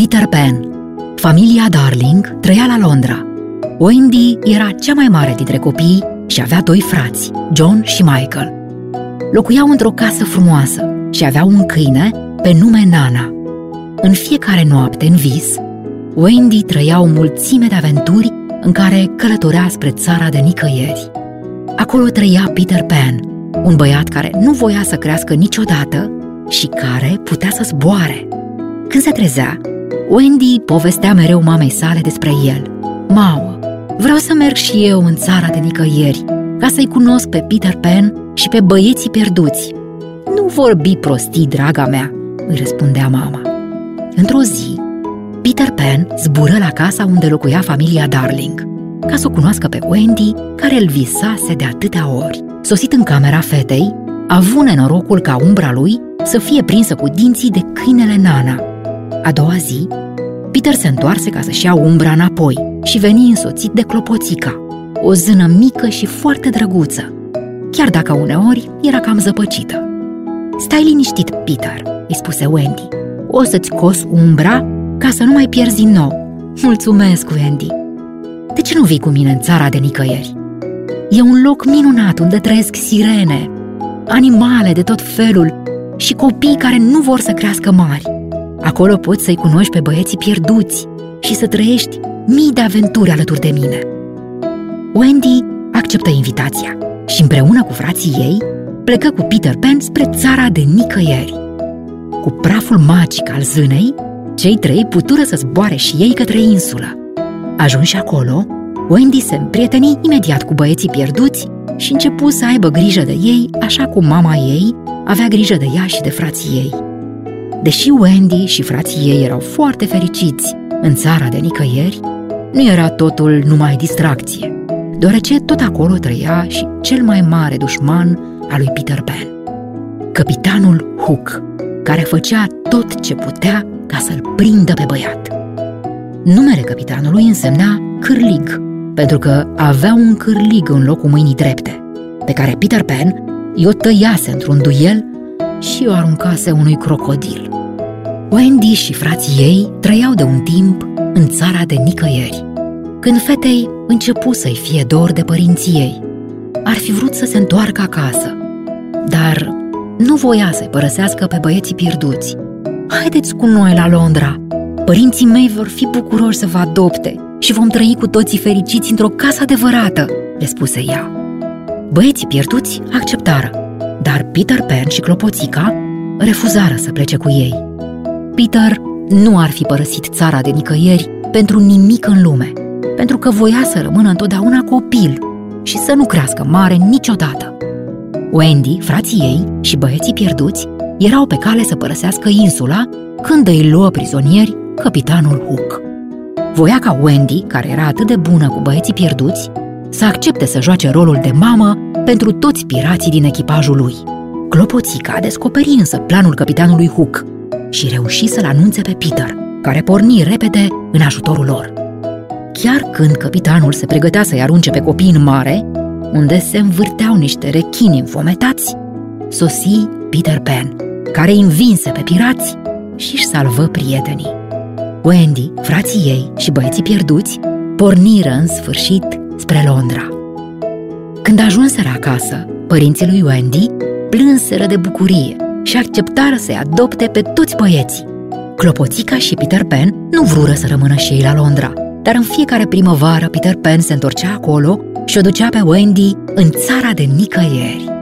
Peter Pan Familia Darling trăia la Londra. Wendy era cea mai mare dintre copii și avea doi frați, John și Michael. Locuiau într-o casă frumoasă și aveau un câine pe nume Nana. În fiecare noapte, în vis, Wendy trăia o mulțime de aventuri în care călătorea spre țara de nicăieri. Acolo trăia Peter Pan, un băiat care nu voia să crească niciodată și care putea să zboare. Când se trezea, Wendy povestea mereu mamei sale despre el. Mamă, vreau să merg și eu în țara de nicăieri, ca să-i cunosc pe Peter Pan și pe băieții pierduți. Nu vorbi prostii, draga mea, îi răspundea mama. Într-o zi, Peter Pan zbură la casa unde locuia familia Darling, ca să o cunoască pe Wendy, care îl visase de atâtea ori. Sosit în camera fetei, a avut nenorocul ca umbra lui să fie prinsă cu dinții de câinele Nana. A doua zi, Peter se întoarse ca să-și ia umbra înapoi și veni însoțit de clopoțica, o zână mică și foarte drăguță, chiar dacă uneori era cam zăpăcită. Stai liniștit, Peter, îi spuse Wendy. O să-ți cos umbra ca să nu mai pierzi din nou. Mulțumesc, Wendy. De ce nu vii cu mine în țara de nicăieri? E un loc minunat unde trăiesc sirene, animale de tot felul și copii care nu vor să crească mari. Acolo poți să-i cunoști pe băieții pierduți și să trăiești mii de aventuri alături de mine. Wendy acceptă invitația și împreună cu frații ei plecă cu Peter Pan spre țara de nicăieri. Cu praful magic al zânei, cei trei putură să zboare și ei către insulă. Ajunși acolo, Wendy se împrieteni imediat cu băieții pierduți și începu să aibă grijă de ei așa cum mama ei avea grijă de ea și de frații ei. Deși Wendy și frații ei erau foarte fericiți în țara de nicăieri, nu era totul numai distracție, deoarece tot acolo trăia și cel mai mare dușman al lui Peter Pan, capitanul Hook, care făcea tot ce putea ca să-l prindă pe băiat. Numele capitanului însemna cârlig, pentru că avea un cârlig în locul mâinii drepte, pe care Peter Pan i-o tăiase într-un duel și o aruncase unui crocodil. Wendy și frații ei trăiau de un timp în țara de nicăieri. Când fetei începu să-i fie dor de părinții ei, ar fi vrut să se întoarcă acasă, dar nu voia să-i părăsească pe băieții pierduți. Haideți cu noi la Londra! Părinții mei vor fi bucuroși să vă adopte și vom trăi cu toții fericiți într-o casă adevărată, le spuse ea. Băieții pierduți acceptară, dar Peter Pan și Clopoțica refuzară să plece cu ei. Peter nu ar fi părăsit țara de nicăieri pentru nimic în lume, pentru că voia să rămână întotdeauna copil și să nu crească mare niciodată. Wendy, frații ei și băieții pierduți erau pe cale să părăsească insula când îi luă prizonieri capitanul Hook. Voia ca Wendy, care era atât de bună cu băieții pierduți, să accepte să joace rolul de mamă pentru toți pirații din echipajul lui. Clopoțica descoperi însă planul capitanului Hook și reuși să-l anunțe pe Peter, care porni repede în ajutorul lor. Chiar când capitanul se pregătea să-i arunce pe copii în mare, unde se învârteau niște rechini înfometați, sosi Peter Pan, care îi învinse pe pirați și își salvă prietenii. Wendy, frații ei și băieții pierduți porniră în sfârșit spre Londra. Când ajunseră acasă, părinții lui Wendy plânseră de bucurie și acceptară să-i adopte pe toți băieții. Clopoțica și Peter Pan nu vrură să rămână și ei la Londra, dar în fiecare primăvară Peter Pan se întorcea acolo și o ducea pe Wendy în țara de nicăieri.